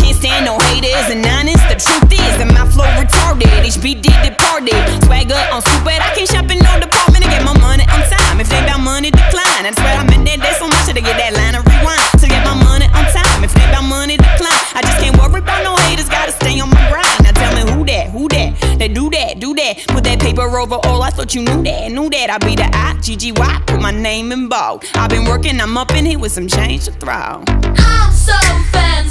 Can't stand no haters and honest. The truth is that my flow retarded. HB did departed. Swagger on stupid. I can't shop in no department to get my money on time. If they about money, decline. I swear I'm in that day so much to get that line of rewind. To get my money on time. If they about money, decline. I just can't worry about no haters. Gotta stay on my grind. Now tell me who that, who that? They do that, do that. Put that paper over all. I thought you knew that, knew that. I be the I, G G Y. Put my name in bold. I've been working, I'm up in here with some change to throw. I'm so You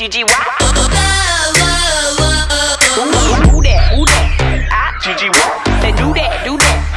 G G Y. That? That? Do that, do that.